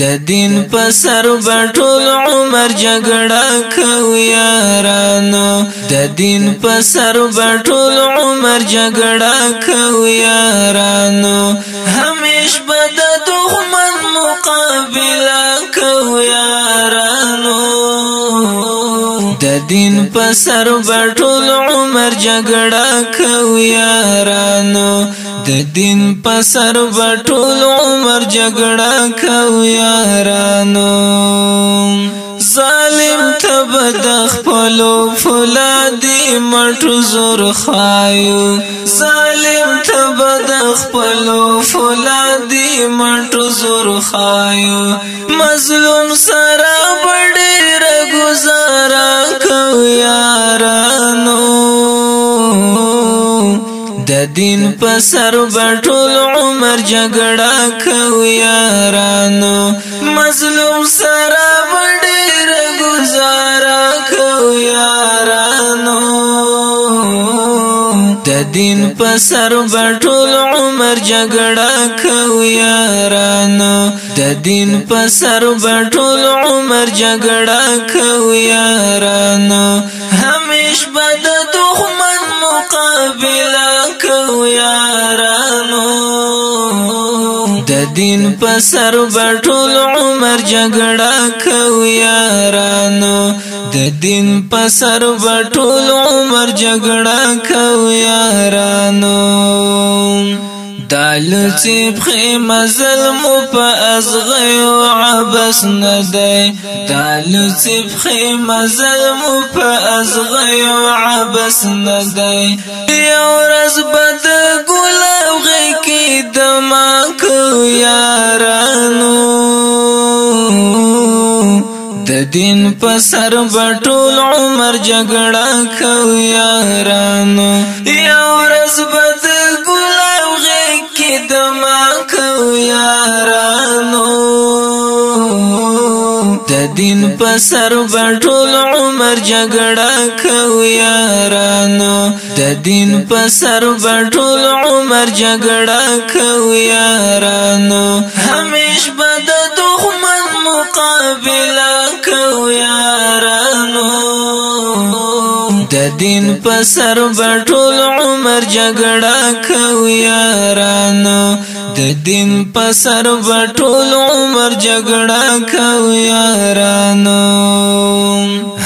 د دین په سر بټول عمر جګړه کو یارانو د دین په سر بټول عمر جګړه کو یارانو همیش به د دښمن مقابله کو یارانو د دین په سر بټول عمر جګړه کو یارانو د دین په سر بټول عمر جګړه کو یارانو ظالم ته بد خپلو فلادي مټو زور خایو ظالم ته بد خپلو فلادي مټو زور خایو مظلوم سره بډې رګزارا کو یارانو د دین په سر بټول عمر جګړه کو یارانو مظلوم سره ډېر گزارا کو یارانو د دین په سر بټول عمر جګړه کو یارانو د دین په سر بټول عمر جګړه کو یارانو همیش بد دښمن مقابل یارانو د دین په سر بټول عمر جګړه کو یارانو د دین په سر بټول عمر جګړه کو یارانو دال چپخی مظلم په ازغی او عبس ندی دال چپخی مظلم په ازغی او عبس ندی یو ورځ بد ګلاب غی کی دما کو یارانو د دین په سر بټول عمر جګړه کو یارانو دین په سر بټول عمر جګړه کو یارانو د دین په سر بټول عمر جګړه کو یارانو همیش بد دښمن مقابله کو یارانو د دین په سر بټول عمر جګړه کو یارانو د دین په سر بټول عمر جګړه کو یارانو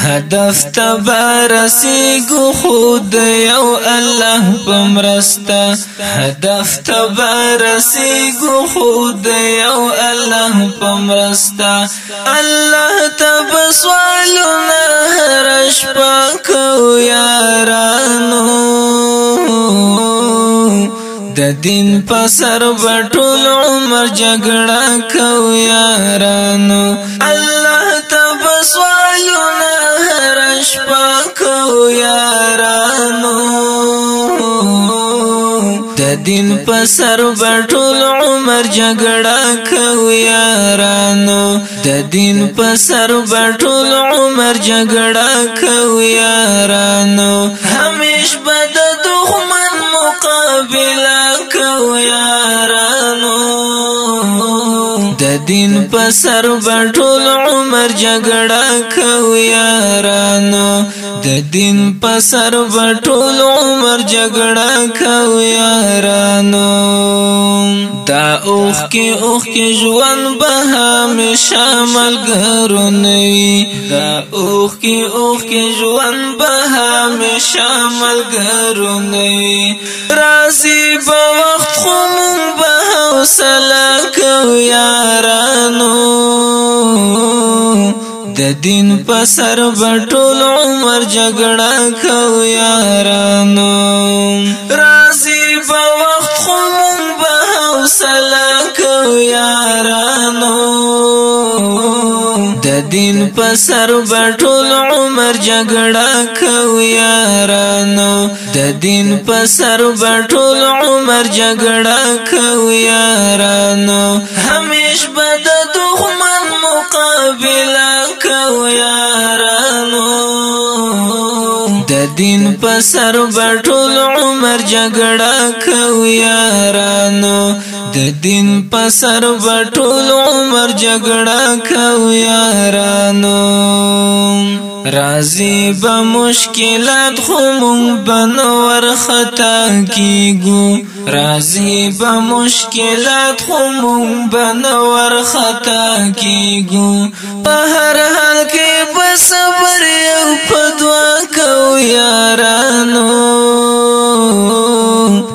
هدف تبارسی گو خود یو الله پمرستا هدف تبارسی گو خود یو الله پمرستا الله تبصوا دین په سر بټول عمر جګړه کو یارانو الله تبسوالو نه شپه کو یارانو د دین په سر بټول عمر جګړه کو یارانو د دین په سر بټول عمر جګړه کو یارانو همیش بد دښمن مقابله دین په سر بټول عمر جګړه کو یارانو د دین په سر بټول عمر جګړه کو یارانو دا اوخ کې اوخ کې ژوند به همیشه ملګرو نوي دا اوخ کې اوخ کې ژوند به همیشه ملګرو نوي راځي په وخت خو مونږ به حوصله کو یارانو د دین په سر بټول عمر جګړه کو یارانو راضی په وخت خو مونږ به حوصله دین په سر بټول عمر جګړه کو یارانو د دین په سر بټول عمر جګړه کو یارانو همیش به د دښمن مقابله کو یارانو د دین په سر بټول عمر جګړه کو یارانو د دین په سر وټول عمر جګړه کو یارانو رازی به مشکلات خو مونږ بنور خطا کیګو رازی به مشکلات خو مونږ بنور خطا کیګو په هر حال کې به صبر او په دعا کو یارانو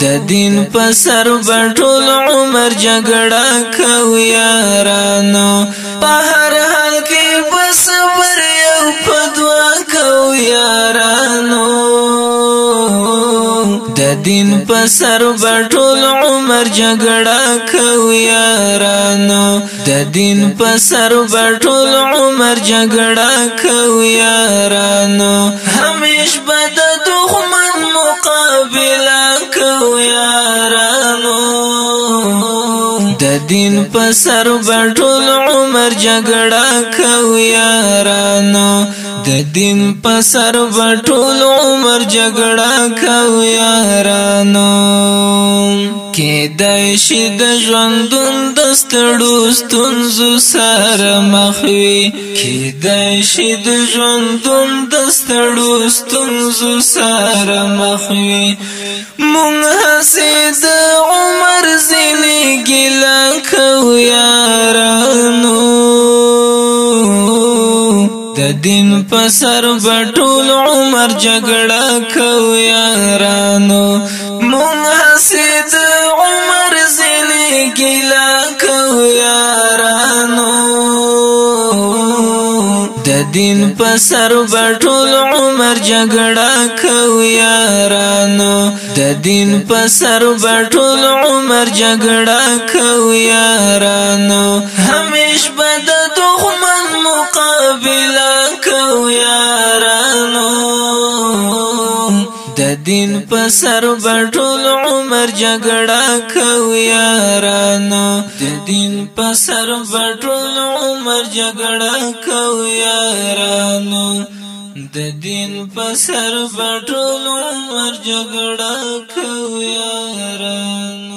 د دین په سر بټول عمر جګړه کو یارانو په هر حال کې بس پر یو په دعا کو یارانو د دین په سر بټول عمر جګړه کو یارانو د دین په سر بټول عمر جګړه کو یارانو همیش بد دښمن مقابله یارانو د دین په سر بټول عمر جګړه کو یارانو د دین په سر وټول عمر جګړه کو یارانو کې د شید ژوندون دستړو ستونزو سره مخ وي کې د شید ژوندون دستړو ستونزو سره مخ وي مونږ هسه د عمر زینې ګل کو یارانو د دین په سر بټول عمر جګړه کو یارانو مونږ حسد عمر زلي ګلا کو یارانو د دین په سر بټول عمر جګړه کو یارانو د دین په سر بټول عمر جګړه کو یارانو همیش بد دښمن مقام دین په سر بټول عمر جګړه کو یارانو د دین په سر بټول عمر جګړه کو یارانو د دین په سر بټول عمر جګړه کو یارانو